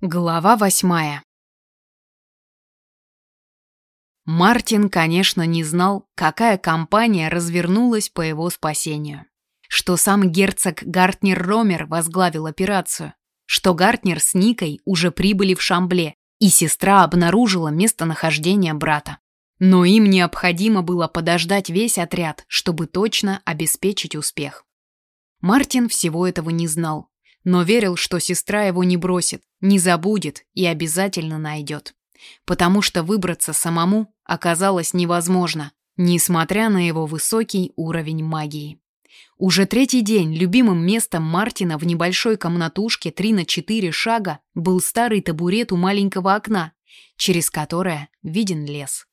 Глава восьмая Мартин, конечно, не знал, какая кампания развернулась по его спасению. Что сам герцог Гартнер Ромер возглавил операцию, что Гартнер с Никой уже прибыли в Шамбле, и сестра обнаружила местонахождение брата. Но им необходимо было подождать весь отряд, чтобы точно обеспечить успех. Мартин всего этого не знал, но верил, что сестра его не бросит, не забудет и обязательно найдет. Потому что выбраться самому оказалось невозможно, несмотря на его высокий уровень магии. Уже третий день любимым местом Мартина в небольшой комнатушке 3 на 4 шага был старый табурет у маленького окна, через которое виден лес.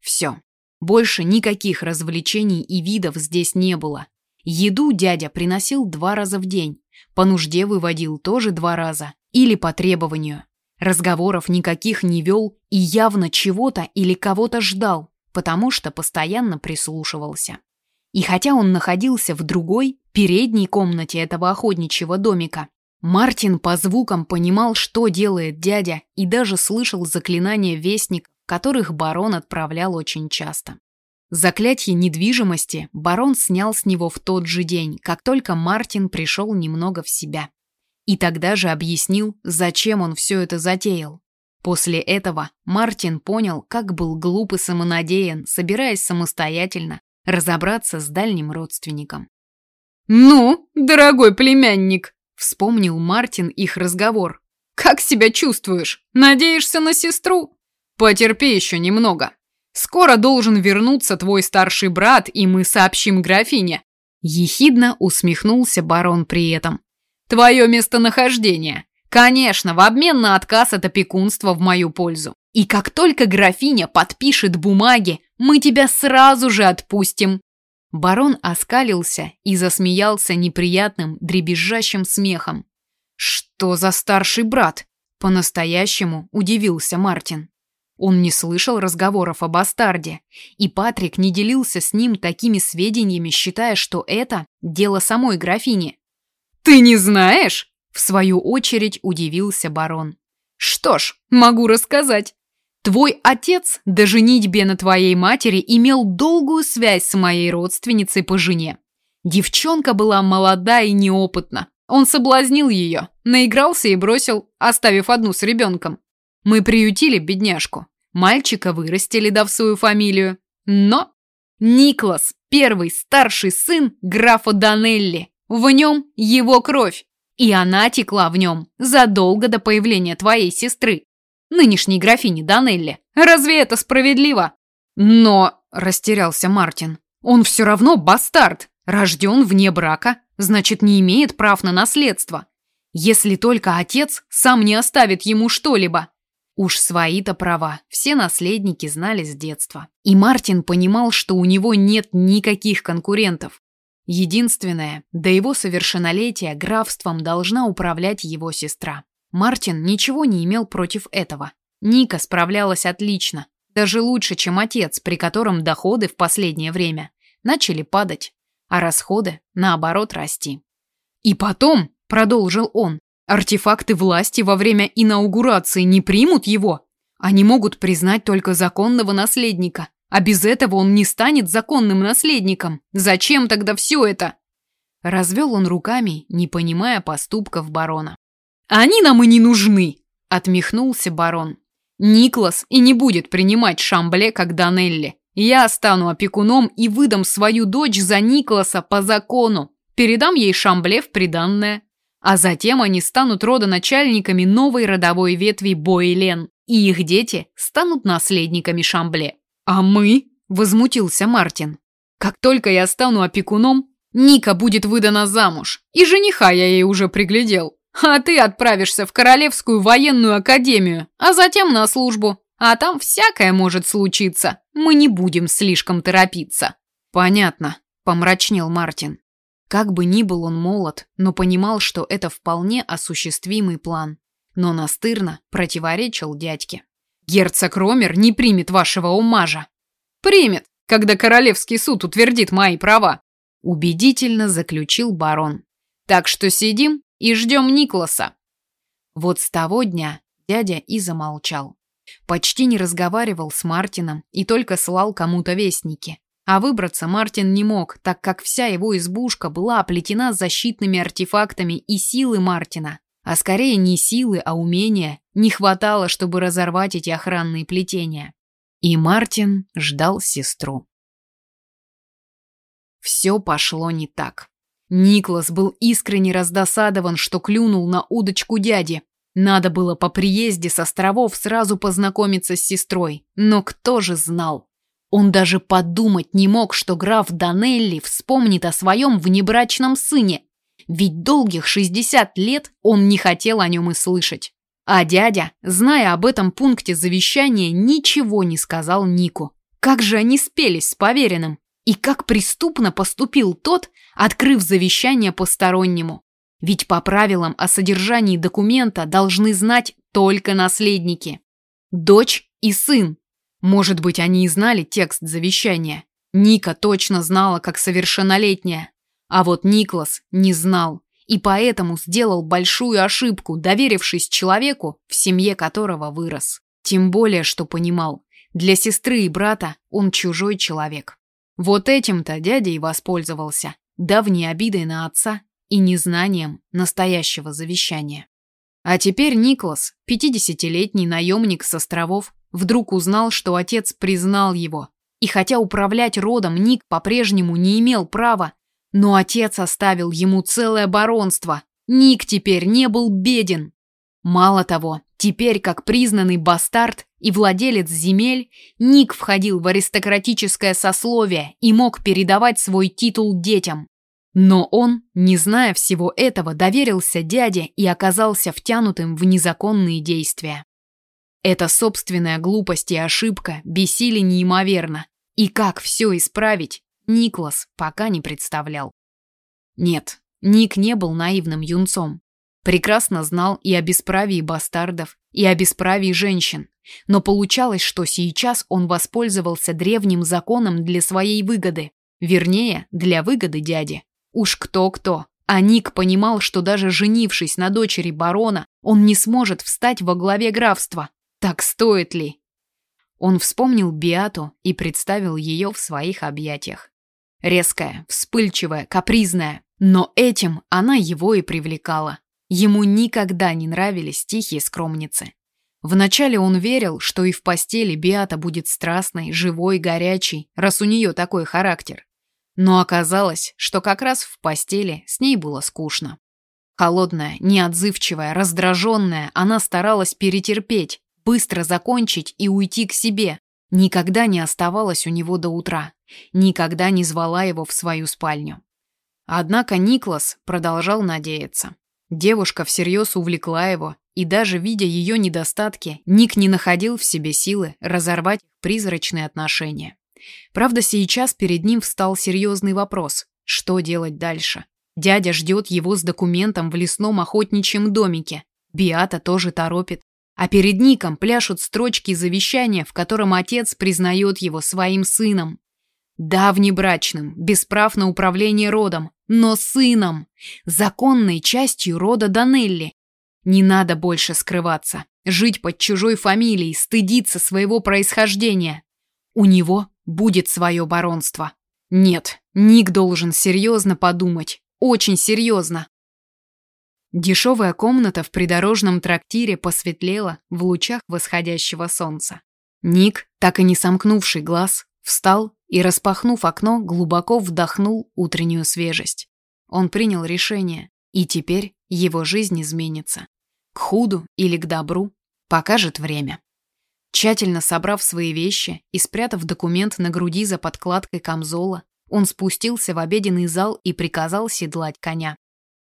Все. Больше никаких развлечений и видов здесь не было. Еду дядя приносил два раза в день, по нужде выводил тоже два раза или по требованию. Разговоров никаких не вел и явно чего-то или кого-то ждал, потому что постоянно прислушивался. И хотя он находился в другой, передней комнате этого охотничьего домика, Мартин по звукам понимал, что делает дядя, и даже слышал заклинания вестник, которых барон отправлял очень часто. Заклятие недвижимости барон снял с него в тот же день, как только Мартин пришел немного в себя. И тогда же объяснил, зачем он все это затеял. После этого Мартин понял, как был глуп и самонадеян, собираясь самостоятельно разобраться с дальним родственником. «Ну, дорогой племянник», — вспомнил Мартин их разговор. «Как себя чувствуешь? Надеешься на сестру? Потерпи еще немного. Скоро должен вернуться твой старший брат, и мы сообщим графине». Ехидно усмехнулся барон при этом. «Твое местонахождение. Конечно, в обмен на отказ от опекунства в мою пользу. И как только графиня подпишет бумаги, мы тебя сразу же отпустим». Барон оскалился и засмеялся неприятным, дребезжащим смехом. «Что за старший брат?» По-настоящему удивился Мартин. Он не слышал разговоров о бастарде, и Патрик не делился с ним такими сведениями, считая, что это дело самой графини. «Ты не знаешь?» В свою очередь удивился барон. «Что ж, могу рассказать. Твой отец до женитьбе на твоей матери имел долгую связь с моей родственницей по жене. Девчонка была молода и неопытна. Он соблазнил ее, наигрался и бросил, оставив одну с ребенком. Мы приютили бедняжку. Мальчика вырастили, дав свою фамилию. Но Никлас, первый старший сын графа Данелли. В нем его кровь. И она текла в нем задолго до появления твоей сестры, нынешней графини Данелли. Разве это справедливо? Но, растерялся Мартин, он все равно бастард, рожден вне брака, значит, не имеет прав на наследство. Если только отец сам не оставит ему что-либо. Уж свои-то права все наследники знали с детства. И Мартин понимал, что у него нет никаких конкурентов. Единственное, до его совершеннолетия графством должна управлять его сестра. Мартин ничего не имел против этого. Ника справлялась отлично, даже лучше, чем отец, при котором доходы в последнее время начали падать, а расходы, наоборот, расти. «И потом», — продолжил он, Артефакты власти во время инаугурации не примут его. Они могут признать только законного наследника. А без этого он не станет законным наследником. Зачем тогда все это? Развел он руками, не понимая поступков барона. Они нам и не нужны, отмехнулся барон. Никлас и не будет принимать Шамбле как Данелли. Я стану опекуном и выдам свою дочь за Никласа по закону. Передам ей Шамбле в приданное. А затем они станут родоначальниками новой родовой ветви Бойлен, и их дети станут наследниками Шамбле. А мы? возмутился Мартин. Как только я стану опекуном, Ника будет выдана замуж, и жениха я ей уже приглядел. А ты отправишься в Королевскую военную академию, а затем на службу. А там всякое может случиться. Мы не будем слишком торопиться. Понятно, помрачнел Мартин. Как бы ни был он молод, но понимал, что это вполне осуществимый план. Но настырно противоречил дядьке. «Герцог Ромер не примет вашего умажа». «Примет, когда Королевский суд утвердит мои права», убедительно заключил барон. «Так что сидим и ждем Никласа». Вот с того дня дядя и замолчал. Почти не разговаривал с Мартином и только слал кому-то вестники. А выбраться Мартин не мог, так как вся его избушка была оплетена защитными артефактами и силы Мартина. А скорее не силы, а умения не хватало, чтобы разорвать эти охранные плетения. И Мартин ждал сестру. Все пошло не так. Никлас был искренне раздосадован, что клюнул на удочку дяди. Надо было по приезде с островов сразу познакомиться с сестрой, но кто же знал? Он даже подумать не мог, что граф Данелли вспомнит о своем внебрачном сыне, ведь долгих 60 лет он не хотел о нем и слышать. А дядя, зная об этом пункте завещания, ничего не сказал Нику. Как же они спелись с поверенным? И как преступно поступил тот, открыв завещание постороннему? Ведь по правилам о содержании документа должны знать только наследники. Дочь и сын. Может быть, они и знали текст завещания. Ника точно знала, как совершеннолетняя. А вот Никлас не знал и поэтому сделал большую ошибку, доверившись человеку, в семье которого вырос. Тем более, что понимал, для сестры и брата он чужой человек. Вот этим-то дядя и воспользовался, давней обидой на отца и незнанием настоящего завещания. А теперь Никлас, 50-летний наемник с островов, вдруг узнал, что отец признал его. И хотя управлять родом Ник по-прежнему не имел права, но отец оставил ему целое баронство. Ник теперь не был беден. Мало того, теперь как признанный бастард и владелец земель, Ник входил в аристократическое сословие и мог передавать свой титул детям. Но он, не зная всего этого, доверился дяде и оказался втянутым в незаконные действия. Эта собственная глупость и ошибка бесили неимоверно. И как все исправить, Никлас пока не представлял. Нет, Ник не был наивным юнцом. Прекрасно знал и о бесправии бастардов, и о бесправии женщин. Но получалось, что сейчас он воспользовался древним законом для своей выгоды. Вернее, для выгоды дяди. Уж кто-кто. А Ник понимал, что даже женившись на дочери барона, он не сможет встать во главе графства. Так стоит ли? Он вспомнил Биату и представил ее в своих объятиях. Резкая, вспыльчивая, капризная. Но этим она его и привлекала. Ему никогда не нравились тихие скромницы. Вначале он верил, что и в постели Биата будет страстной, живой, горячей, раз у нее такой характер. Но оказалось, что как раз в постели с ней было скучно. Холодная, неотзывчивая, раздраженная, она старалась перетерпеть, быстро закончить и уйти к себе, Никогда не оставалась у него до утра, никогда не звала его в свою спальню. Однако Никлас продолжал надеяться. Девушка всерьез увлекла его, и даже видя ее недостатки, Ник не находил в себе силы разорвать призрачные отношения. Правда, сейчас перед ним встал серьезный вопрос – что делать дальше? Дядя ждет его с документом в лесном охотничьем домике. Биата тоже торопит. А перед Ником пляшут строчки завещания, в котором отец признает его своим сыном. Да, внебрачным, без прав на управление родом, но сыном, законной частью рода Данелли. Не надо больше скрываться, жить под чужой фамилией, стыдиться своего происхождения. У него будет свое баронство. Нет, Ник должен серьезно подумать, очень серьезно, Дешевая комната в придорожном трактире посветлела в лучах восходящего солнца. Ник, так и не сомкнувший глаз, встал и, распахнув окно, глубоко вдохнул утреннюю свежесть. Он принял решение, и теперь его жизнь изменится. К худу или к добру покажет время. Тщательно собрав свои вещи и спрятав документ на груди за подкладкой камзола, он спустился в обеденный зал и приказал седлать коня.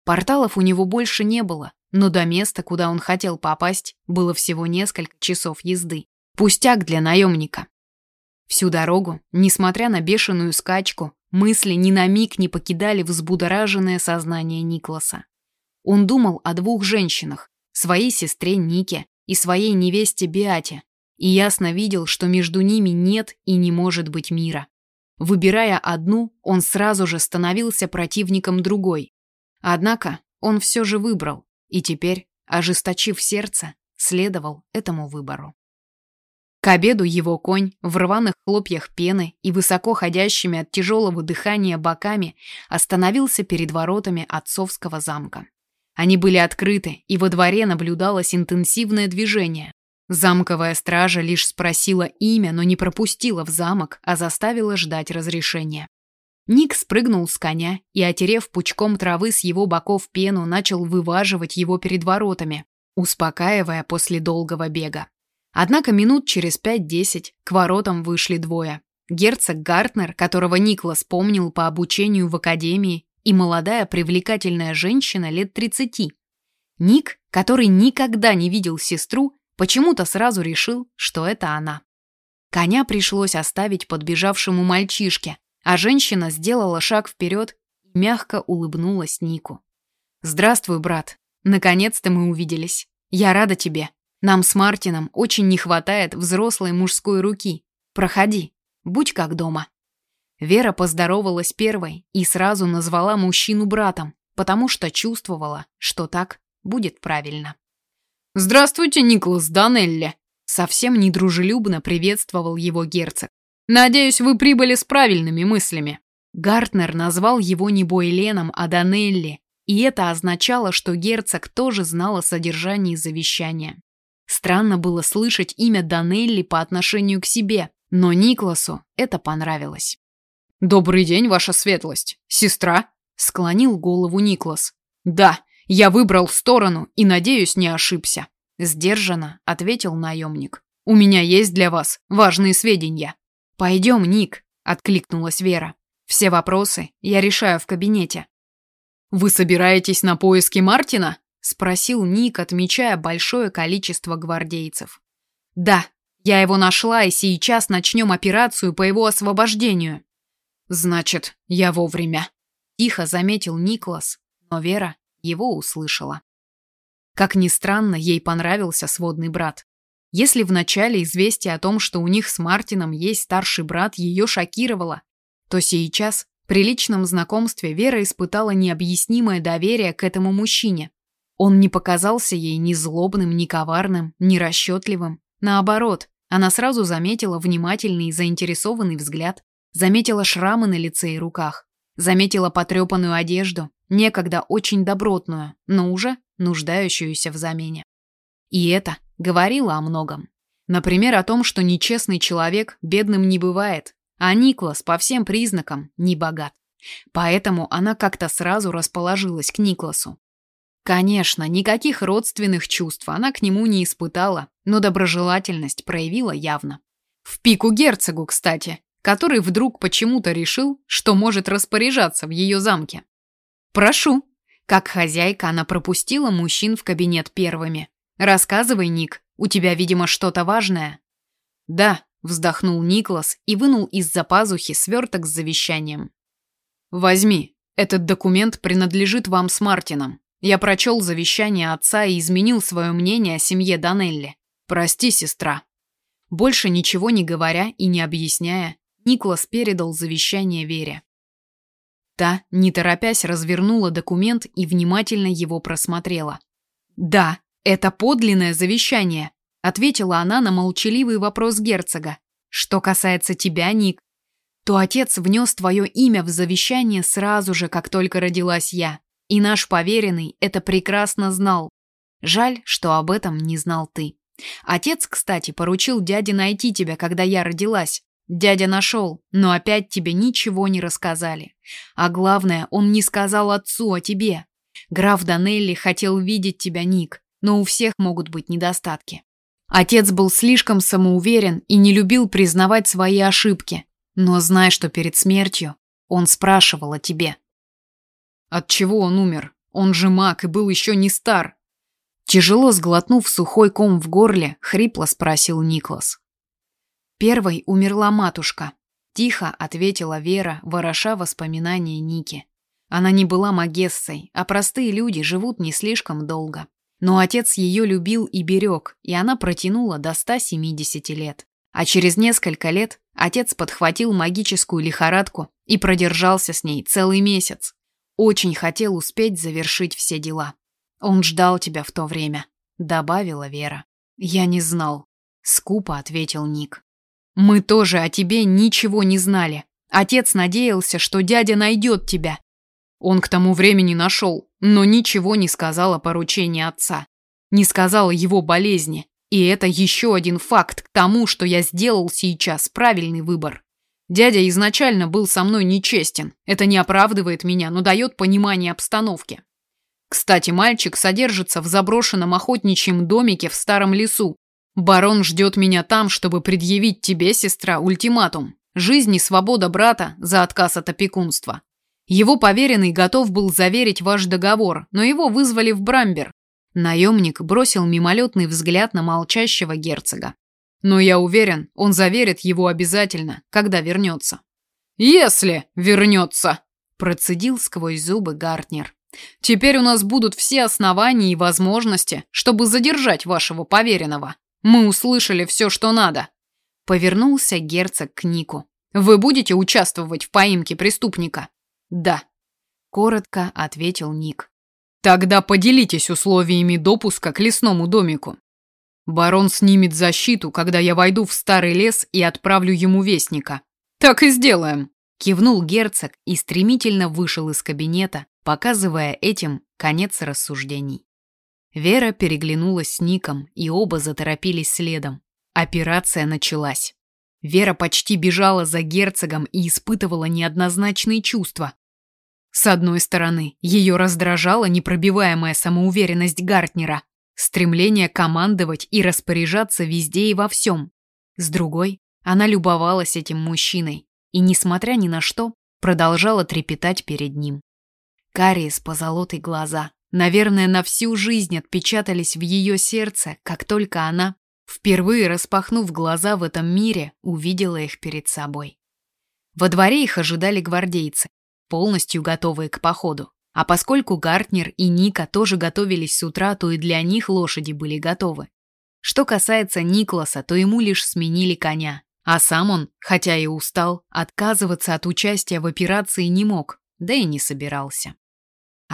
Порталов у него больше не было, но до места, куда он хотел попасть, было всего несколько часов езды. Пустяк для наемника. Всю дорогу, несмотря на бешеную скачку, мысли ни на миг не покидали взбудораженное сознание Никласа. Он думал о двух женщинах, своей сестре Нике и своей невесте Биате, и ясно видел, что между ними нет и не может быть мира. Выбирая одну, он сразу же становился противником другой, Однако он все же выбрал, и теперь, ожесточив сердце, следовал этому выбору. К обеду его конь в рваных хлопьях пены и высоко ходящими от тяжелого дыхания боками остановился перед воротами отцовского замка. Они были открыты, и во дворе наблюдалось интенсивное движение. Замковая стража лишь спросила имя, но не пропустила в замок, а заставила ждать разрешения. Ник спрыгнул с коня и, отерев пучком травы с его боков пену, начал вываживать его перед воротами, успокаивая после долгого бега. Однако минут через пять-десять к воротам вышли двое. Герцог Гартнер, которого Никлас помнил по обучению в академии, и молодая привлекательная женщина лет тридцати. Ник, который никогда не видел сестру, почему-то сразу решил, что это она. Коня пришлось оставить подбежавшему мальчишке, а женщина сделала шаг вперед и мягко улыбнулась Нику. «Здравствуй, брат. Наконец-то мы увиделись. Я рада тебе. Нам с Мартином очень не хватает взрослой мужской руки. Проходи. Будь как дома». Вера поздоровалась первой и сразу назвала мужчину братом, потому что чувствовала, что так будет правильно. «Здравствуйте, Николас Данелли!» Совсем недружелюбно приветствовал его герцог. Надеюсь, вы прибыли с правильными мыслями. Гартнер назвал его не Бойленом, а Данелли, и это означало, что герцог тоже знал о содержании завещания. Странно было слышать имя Данелли по отношению к себе, но Никласу это понравилось. «Добрый день, ваша светлость. Сестра?» — склонил голову Никлас. «Да, я выбрал сторону и, надеюсь, не ошибся», — сдержанно ответил наемник. «У меня есть для вас важные сведения». «Пойдем, Ник», — откликнулась Вера. «Все вопросы я решаю в кабинете». «Вы собираетесь на поиски Мартина?» — спросил Ник, отмечая большое количество гвардейцев. «Да, я его нашла, и сейчас начнем операцию по его освобождению». «Значит, я вовремя», — тихо заметил Никлас, но Вера его услышала. Как ни странно, ей понравился сводный брат. Если в начале известие о том, что у них с Мартином есть старший брат, ее шокировало, то сейчас при личном знакомстве Вера испытала необъяснимое доверие к этому мужчине. Он не показался ей ни злобным, ни коварным, ни расчетливым. Наоборот, она сразу заметила внимательный и заинтересованный взгляд, заметила шрамы на лице и руках, заметила потрепанную одежду, некогда очень добротную, но уже нуждающуюся в замене. И это говорила о многом. Например, о том, что нечестный человек бедным не бывает, а Никлас по всем признакам не богат. Поэтому она как-то сразу расположилась к Никласу. Конечно, никаких родственных чувств она к нему не испытала, но доброжелательность проявила явно. В пику герцогу, кстати, который вдруг почему-то решил, что может распоряжаться в ее замке. «Прошу». Как хозяйка она пропустила мужчин в кабинет первыми. Рассказывай, Ник, у тебя, видимо, что-то важное. Да, вздохнул Никлас и вынул из-за пазухи сверток с завещанием. Возьми. Этот документ принадлежит вам с Мартином. Я прочел завещание отца и изменил свое мнение о семье Данелли. Прости, сестра. Больше ничего не говоря и не объясняя, Никлас передал завещание Вере. Та, не торопясь, развернула документ и внимательно его просмотрела. Да, «Это подлинное завещание», — ответила она на молчаливый вопрос герцога. «Что касается тебя, Ник, то отец внес твое имя в завещание сразу же, как только родилась я, и наш поверенный это прекрасно знал. Жаль, что об этом не знал ты. Отец, кстати, поручил дяде найти тебя, когда я родилась. Дядя нашел, но опять тебе ничего не рассказали. А главное, он не сказал отцу о тебе. Граф Данелли хотел видеть тебя, Ник, но у всех могут быть недостатки. Отец был слишком самоуверен и не любил признавать свои ошибки, но знай, что перед смертью он спрашивал о тебе. От чего он умер? Он же маг и был еще не стар. Тяжело сглотнув сухой ком в горле, хрипло спросил Никлас. Первой умерла матушка. Тихо ответила Вера, вороша воспоминания Ники. Она не была магессой, а простые люди живут не слишком долго. Но отец ее любил и берег, и она протянула до 170 лет. А через несколько лет отец подхватил магическую лихорадку и продержался с ней целый месяц. Очень хотел успеть завершить все дела. Он ждал тебя в то время, добавила Вера. Я не знал, скупо ответил Ник. Мы тоже о тебе ничего не знали. Отец надеялся, что дядя найдет тебя. Он к тому времени нашел, но ничего не сказал о поручении отца. Не сказал о его болезни. И это еще один факт к тому, что я сделал сейчас правильный выбор. Дядя изначально был со мной нечестен. Это не оправдывает меня, но дает понимание обстановки. Кстати, мальчик содержится в заброшенном охотничьем домике в старом лесу. Барон ждет меня там, чтобы предъявить тебе, сестра, ультиматум. Жизнь и свобода брата за отказ от опекунства. Его поверенный готов был заверить ваш договор, но его вызвали в Брамбер. Наемник бросил мимолетный взгляд на молчащего герцога. Но я уверен, он заверит его обязательно, когда вернется. «Если вернется!» – процедил сквозь зубы Гартнер. «Теперь у нас будут все основания и возможности, чтобы задержать вашего поверенного. Мы услышали все, что надо. Повернулся герцог к Нику. Вы будете участвовать в поимке преступника? Да. Коротко ответил Ник. Тогда поделитесь условиями допуска к лесному домику. Барон снимет защиту, когда я войду в старый лес и отправлю ему вестника. Так и сделаем. Кивнул герцог и стремительно вышел из кабинета, показывая этим конец рассуждений. Вера переглянулась с Ником, и оба заторопились следом. Операция началась. Вера почти бежала за герцогом и испытывала неоднозначные чувства. С одной стороны, ее раздражала непробиваемая самоуверенность Гартнера, стремление командовать и распоряжаться везде и во всем. С другой, она любовалась этим мужчиной и, несмотря ни на что, продолжала трепетать перед ним. Карие с позолотой глаза, наверное, на всю жизнь отпечатались в ее сердце, как только она Впервые распахнув глаза в этом мире, увидела их перед собой. Во дворе их ожидали гвардейцы, полностью готовые к походу. А поскольку Гартнер и Ника тоже готовились с утра, то и для них лошади были готовы. Что касается Никласа, то ему лишь сменили коня. А сам он, хотя и устал, отказываться от участия в операции не мог, да и не собирался.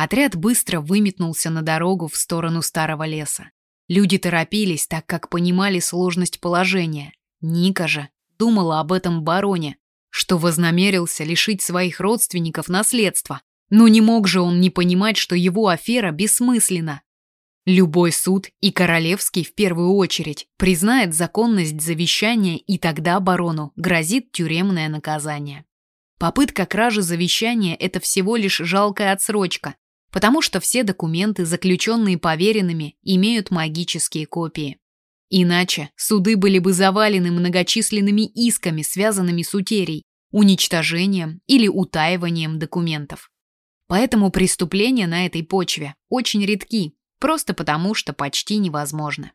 Отряд быстро выметнулся на дорогу в сторону старого леса. Люди торопились, так как понимали сложность положения. Ника же думала об этом бароне, что вознамерился лишить своих родственников наследства. Но не мог же он не понимать, что его афера бессмысленна. Любой суд, и королевский в первую очередь, признает законность завещания, и тогда барону грозит тюремное наказание. Попытка кражи завещания – это всего лишь жалкая отсрочка, потому что все документы, заключенные поверенными, имеют магические копии. Иначе суды были бы завалены многочисленными исками, связанными с утерей, уничтожением или утаиванием документов. Поэтому преступления на этой почве очень редки, просто потому что почти невозможно.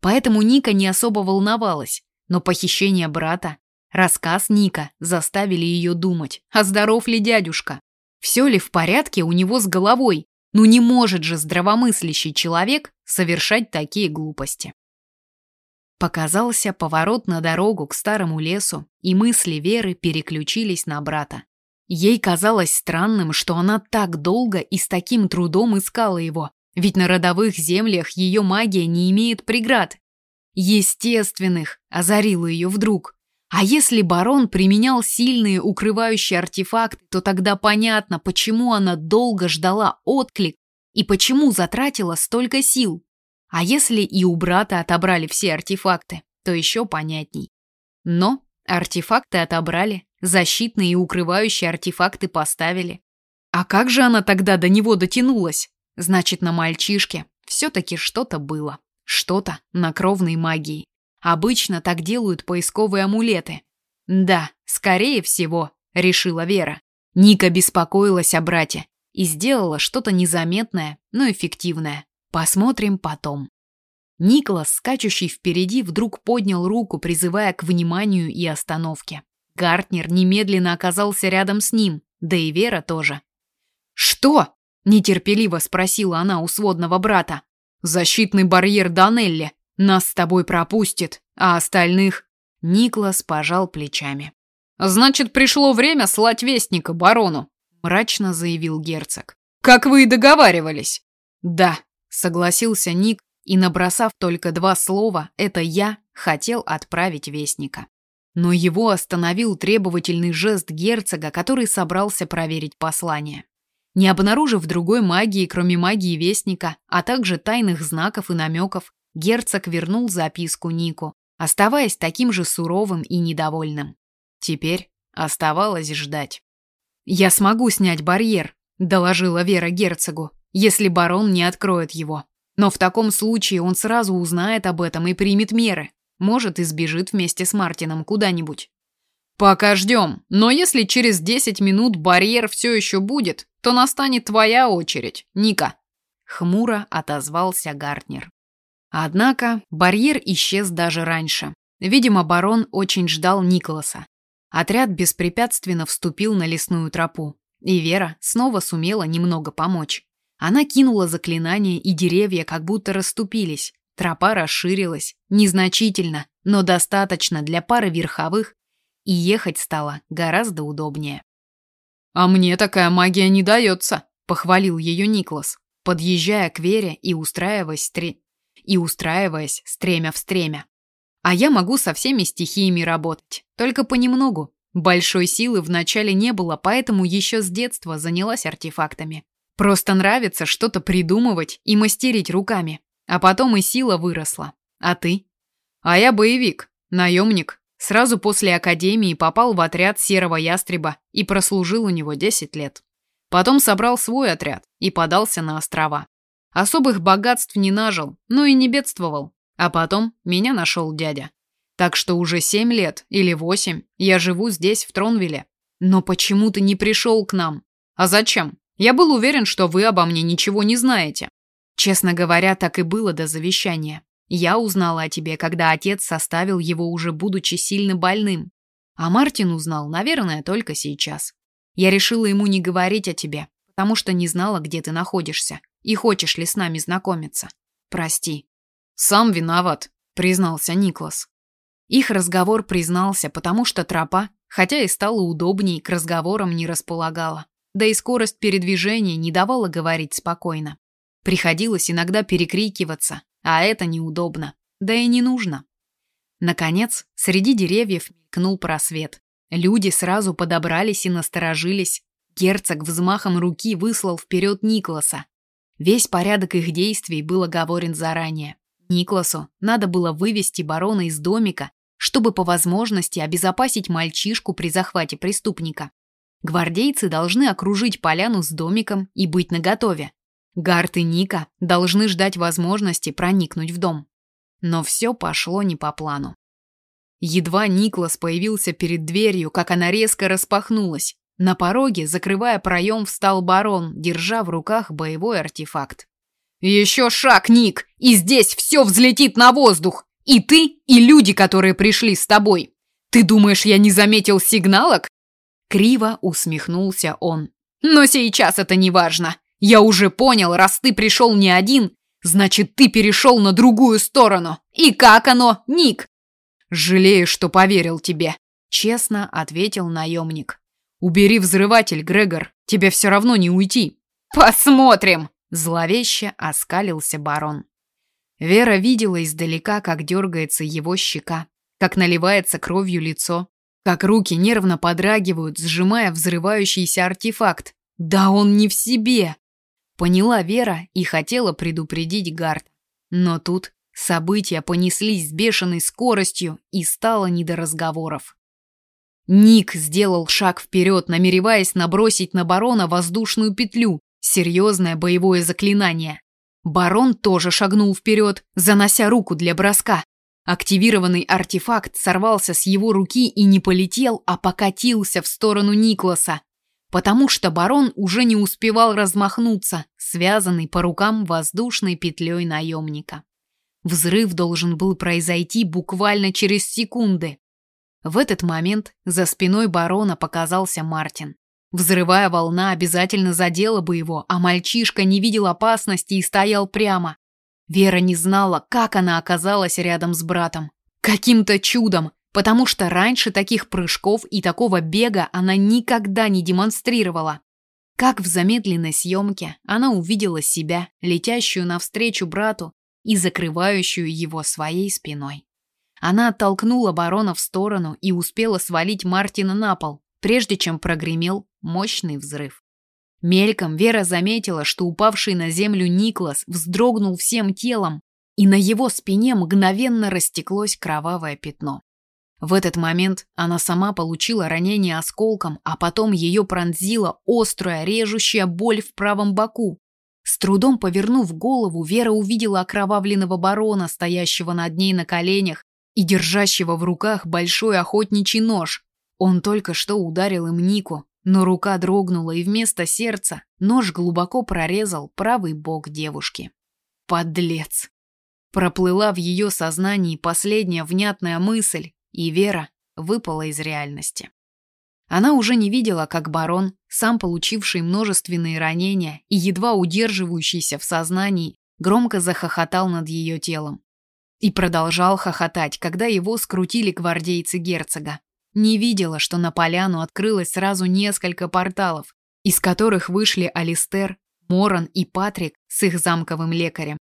Поэтому Ника не особо волновалась, но похищение брата, рассказ Ника заставили ее думать, а здоров ли дядюшка. Все ли в порядке у него с головой? Ну не может же здравомыслящий человек совершать такие глупости. Показался поворот на дорогу к старому лесу, и мысли Веры переключились на брата. Ей казалось странным, что она так долго и с таким трудом искала его, ведь на родовых землях ее магия не имеет преград. Естественных, озарила ее вдруг. А если барон применял сильные укрывающие артефакты, то тогда понятно, почему она долго ждала отклик и почему затратила столько сил. А если и у брата отобрали все артефакты, то еще понятней. Но артефакты отобрали, защитные и укрывающие артефакты поставили. А как же она тогда до него дотянулась? Значит, на мальчишке все-таки что-то было. Что-то на кровной магии. Обычно так делают поисковые амулеты. Да, скорее всего, решила Вера. Ника беспокоилась о брате и сделала что-то незаметное, но эффективное. Посмотрим потом. Николас, скачущий впереди, вдруг поднял руку, призывая к вниманию и остановке. Гартнер немедленно оказался рядом с ним, да и Вера тоже. «Что?» – нетерпеливо спросила она у сводного брата. «Защитный барьер Данелли. Нас с тобой пропустит, а остальных...» Никлас пожал плечами. «Значит, пришло время слать вестника барону», мрачно заявил герцог. «Как вы и договаривались». «Да», согласился Ник и, набросав только два слова «это я», хотел отправить вестника. Но его остановил требовательный жест герцога, который собрался проверить послание. Не обнаружив другой магии, кроме магии вестника, а также тайных знаков и намеков, герцог вернул записку Нику, оставаясь таким же суровым и недовольным. Теперь оставалось ждать. «Я смогу снять барьер», — доложила Вера герцогу, «если барон не откроет его. Но в таком случае он сразу узнает об этом и примет меры. Может, и сбежит вместе с Мартином куда-нибудь. Пока ждем, но если через 10 минут барьер все еще будет, то настанет твоя очередь, Ника. Хмуро отозвался Гартнер. Однако барьер исчез даже раньше. Видимо, барон очень ждал Николаса. Отряд беспрепятственно вступил на лесную тропу, и Вера снова сумела немного помочь. Она кинула заклинание, и деревья как будто расступились, Тропа расширилась, незначительно, но достаточно для пары верховых, и ехать стало гораздо удобнее. «А мне такая магия не дается», — похвалил ее Никлас, подъезжая к Вере и устраиваясь, стре... и устраиваясь стремя в стремя. «А я могу со всеми стихиями работать, только понемногу. Большой силы вначале не было, поэтому еще с детства занялась артефактами. Просто нравится что-то придумывать и мастерить руками. А потом и сила выросла. А ты? А я боевик, наемник. Сразу после академии попал в отряд Серого Ястреба и прослужил у него 10 лет. Потом собрал свой отряд и подался на острова. Особых богатств не нажил, но и не бедствовал. А потом меня нашел дядя. Так что уже семь лет или восемь я живу здесь, в Тронвилле. Но почему ты не пришел к нам? А зачем? Я был уверен, что вы обо мне ничего не знаете. Честно говоря, так и было до завещания. Я узнала о тебе, когда отец составил его уже будучи сильно больным. А Мартин узнал, наверное, только сейчас. Я решила ему не говорить о тебе, потому что не знала, где ты находишься и хочешь ли с нами знакомиться. Прости. Сам виноват, признался Никлас. Их разговор признался, потому что тропа, хотя и стала удобней, к разговорам не располагала. Да и скорость передвижения не давала говорить спокойно. Приходилось иногда перекрикиваться, а это неудобно, да и не нужно. Наконец, среди деревьев мелькнул просвет. Люди сразу подобрались и насторожились. Герцог взмахом руки выслал вперед Никласа. Весь порядок их действий был оговорен заранее. Никласу надо было вывести барона из домика, чтобы по возможности обезопасить мальчишку при захвате преступника. Гвардейцы должны окружить поляну с домиком и быть наготове. Гарт и Ника должны ждать возможности проникнуть в дом. Но все пошло не по плану. Едва Никлас появился перед дверью, как она резко распахнулась. На пороге, закрывая проем, встал барон, держа в руках боевой артефакт. «Еще шаг, Ник, и здесь все взлетит на воздух! И ты, и люди, которые пришли с тобой! Ты думаешь, я не заметил сигналок?» Криво усмехнулся он. «Но сейчас это не важно. Я уже понял, раз ты пришел не один, значит, ты перешел на другую сторону. И как оно, Ник? Жалею, что поверил тебе, честно ответил наемник. Убери взрыватель, Грегор, тебе все равно не уйти. Посмотрим, зловеще оскалился барон. Вера видела издалека, как дергается его щека, как наливается кровью лицо, как руки нервно подрагивают, сжимая взрывающийся артефакт. Да он не в себе. Поняла Вера и хотела предупредить Гард. Но тут события понеслись с бешеной скоростью и стало не до разговоров. Ник сделал шаг вперед, намереваясь набросить на барона воздушную петлю, серьезное боевое заклинание. Барон тоже шагнул вперед, занося руку для броска. Активированный артефакт сорвался с его руки и не полетел, а покатился в сторону Никласа потому что барон уже не успевал размахнуться, связанный по рукам воздушной петлей наемника. Взрыв должен был произойти буквально через секунды. В этот момент за спиной барона показался Мартин. Взрывая волна обязательно задела бы его, а мальчишка не видел опасности и стоял прямо. Вера не знала, как она оказалась рядом с братом. Каким-то чудом потому что раньше таких прыжков и такого бега она никогда не демонстрировала. Как в замедленной съемке она увидела себя, летящую навстречу брату, и закрывающую его своей спиной. Она оттолкнула барона в сторону и успела свалить Мартина на пол, прежде чем прогремел мощный взрыв. Мельком Вера заметила, что упавший на землю Никлас вздрогнул всем телом, и на его спине мгновенно растеклось кровавое пятно. В этот момент она сама получила ранение осколком, а потом ее пронзила острая, режущая боль в правом боку. С трудом повернув голову, Вера увидела окровавленного барона, стоящего над ней на коленях и держащего в руках большой охотничий нож. Он только что ударил им Нику, но рука дрогнула, и вместо сердца нож глубоко прорезал правый бок девушки. Подлец! Проплыла в ее сознании последняя внятная мысль, и Вера выпала из реальности. Она уже не видела, как барон, сам получивший множественные ранения и едва удерживающийся в сознании, громко захохотал над ее телом. И продолжал хохотать, когда его скрутили гвардейцы герцога. Не видела, что на поляну открылось сразу несколько порталов, из которых вышли Алистер, Моран и Патрик с их замковым лекарем.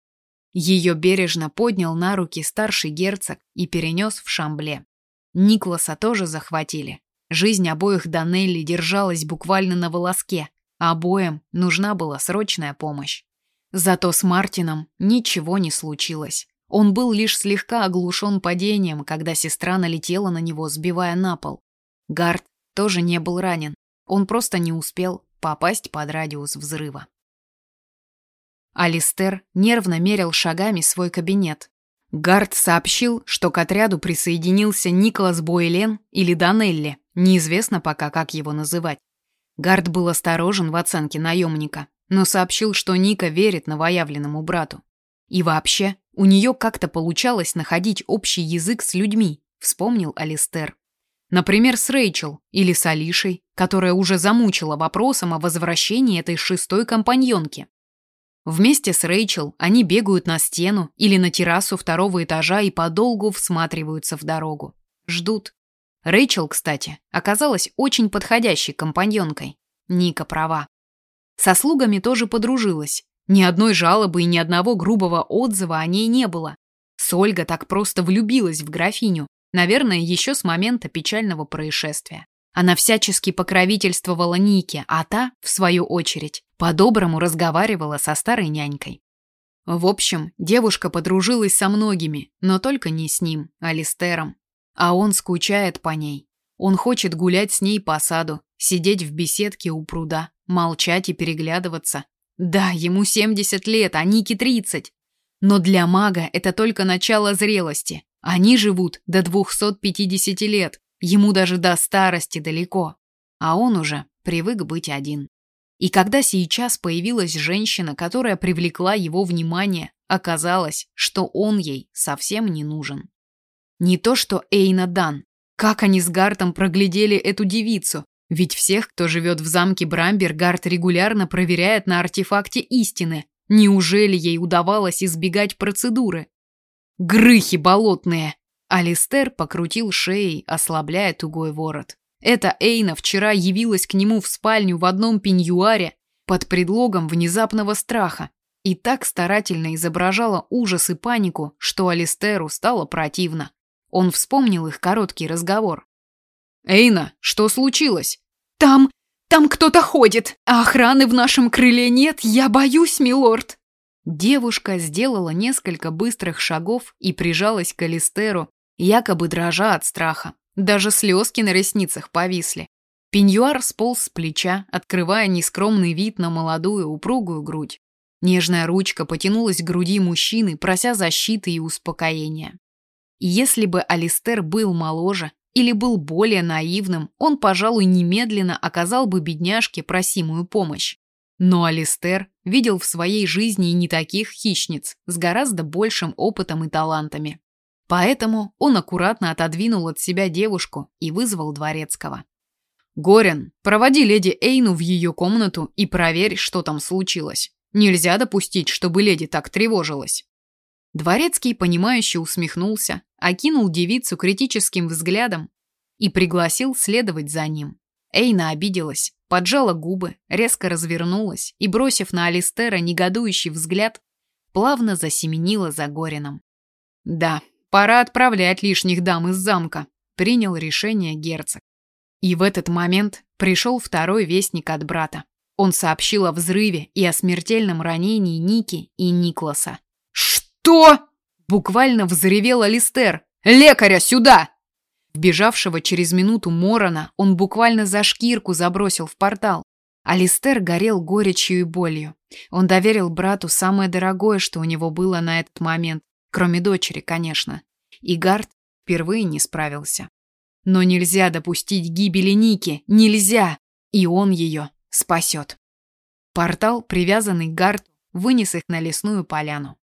Ее бережно поднял на руки старший герцог и перенес в Шамбле. Никласа тоже захватили. Жизнь обоих Данелли держалась буквально на волоске, а обоим нужна была срочная помощь. Зато с Мартином ничего не случилось. Он был лишь слегка оглушен падением, когда сестра налетела на него, сбивая на пол. Гард тоже не был ранен. Он просто не успел попасть под радиус взрыва. Алистер нервно мерил шагами свой кабинет, Гард сообщил, что к отряду присоединился Николас Бойлен или Данелли, неизвестно пока, как его называть. Гард был осторожен в оценке наемника, но сообщил, что Ника верит новоявленному брату. И вообще, у нее как-то получалось находить общий язык с людьми, вспомнил Алистер. Например, с Рэйчел или с Алишей, которая уже замучила вопросом о возвращении этой шестой компаньонки. Вместе с Рэйчел они бегают на стену или на террасу второго этажа и подолгу всматриваются в дорогу. Ждут. Рэйчел, кстати, оказалась очень подходящей компаньонкой. Ника права. Со слугами тоже подружилась. Ни одной жалобы и ни одного грубого отзыва о ней не было. Сольга так просто влюбилась в графиню, наверное, еще с момента печального происшествия. Она всячески покровительствовала Нике, а та, в свою очередь, по-доброму разговаривала со старой нянькой. В общем, девушка подружилась со многими, но только не с ним, Алистером. А он скучает по ней. Он хочет гулять с ней по саду, сидеть в беседке у пруда, молчать и переглядываться. Да, ему 70 лет, а Нике 30. Но для мага это только начало зрелости. Они живут до 250 лет. Ему даже до старости далеко, а он уже привык быть один. И когда сейчас появилась женщина, которая привлекла его внимание, оказалось, что он ей совсем не нужен. Не то что Эйна Дан. Как они с Гартом проглядели эту девицу? Ведь всех, кто живет в замке Брамбер, Гарт регулярно проверяет на артефакте истины. Неужели ей удавалось избегать процедуры? Грыхи болотные! Алистер покрутил шеей, ослабляя тугой ворот. Эта Эйна вчера явилась к нему в спальню в одном пеньюаре под предлогом внезапного страха и так старательно изображала ужас и панику, что Алистеру стало противно. Он вспомнил их короткий разговор. «Эйна, что случилось?» «Там... там кто-то ходит, а охраны в нашем крыле нет, я боюсь, милорд!» Девушка сделала несколько быстрых шагов и прижалась к Алистеру, якобы дрожа от страха. Даже слезки на ресницах повисли. Пеньюар сполз с плеча, открывая нескромный вид на молодую упругую грудь. Нежная ручка потянулась к груди мужчины, прося защиты и успокоения. Если бы Алистер был моложе или был более наивным, он, пожалуй, немедленно оказал бы бедняжке просимую помощь. Но Алистер видел в своей жизни и не таких хищниц с гораздо большим опытом и талантами. Поэтому он аккуратно отодвинул от себя девушку и вызвал дворецкого. «Горин, проводи леди Эйну в ее комнату и проверь, что там случилось. Нельзя допустить, чтобы леди так тревожилась». Дворецкий, понимающе усмехнулся, окинул девицу критическим взглядом и пригласил следовать за ним. Эйна обиделась, поджала губы, резко развернулась и, бросив на Алистера негодующий взгляд, плавно засеменила за Горином. Да, пора отправлять лишних дам из замка, принял решение герцог. И в этот момент пришел второй вестник от брата. Он сообщил о взрыве и о смертельном ранении Ники и Никласа. «Что?» – буквально взревел Алистер. «Лекаря сюда!» Вбежавшего через минуту Морона он буквально за шкирку забросил в портал. Алистер горел горечью и болью. Он доверил брату самое дорогое, что у него было на этот момент, кроме дочери, конечно. И Гард впервые не справился. Но нельзя допустить гибели Ники, нельзя! И он ее спасет. Портал, привязанный к вынес их на лесную поляну.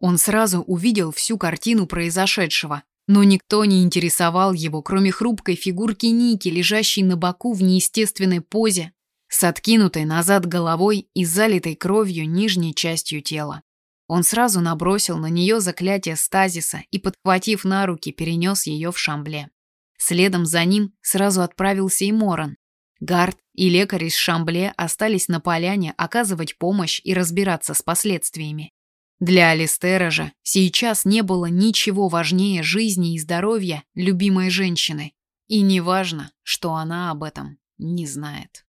Он сразу увидел всю картину произошедшего, но никто не интересовал его, кроме хрупкой фигурки Ники, лежащей на боку в неестественной позе, с откинутой назад головой и залитой кровью нижней частью тела. Он сразу набросил на нее заклятие стазиса и, подхватив на руки, перенес ее в шамбле. Следом за ним сразу отправился и Моран. Гард и лекарь из Шамбле остались на поляне оказывать помощь и разбираться с последствиями. Для Алистера же сейчас не было ничего важнее жизни и здоровья любимой женщины. И не важно, что она об этом не знает.